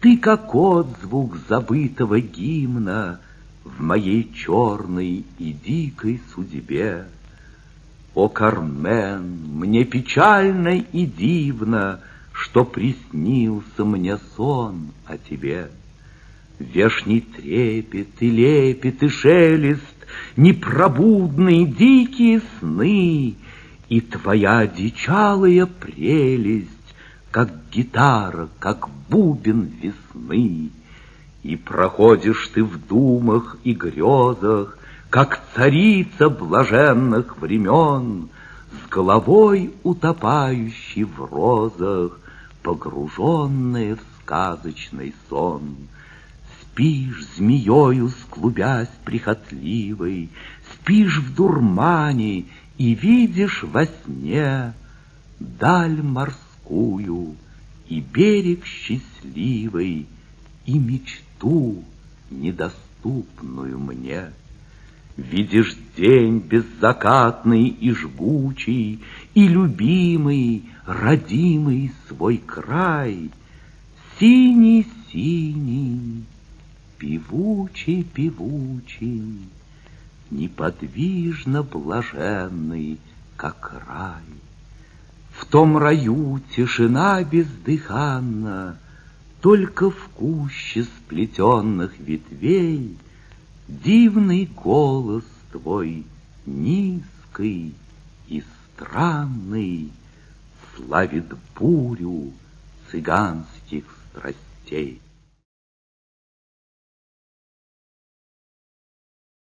Ты, как отзвук забытого гимна В моей черной и дикой судьбе. О, Кармен, мне печально и дивно, Что приснился мне сон о тебе. Вешний трепет и лепет и шелест, Непробудные дикие сны, И твоя дичалая прелесть, Как гитара, как бубен весны. И проходишь ты в думах и грезах, Как царица блаженных времен, С головой утопающей в розах, Погруженная в сказочный сон. Спишь змеёю, склубясь прихотливой, Спишь в дурмане и видишь во сне Даль морскую и берег счастливый, И мечту, недоступную мне. Видишь день беззакатный и жгучий, И любимый, родимый свой край, Синий-синий, певучий, певучий, Неподвижно блаженный, как рай. В том раю тишина бездыханна, Только в куще сплетенных ветвей Дивный голос твой низкий и странный Славит бурю цыганских страстей.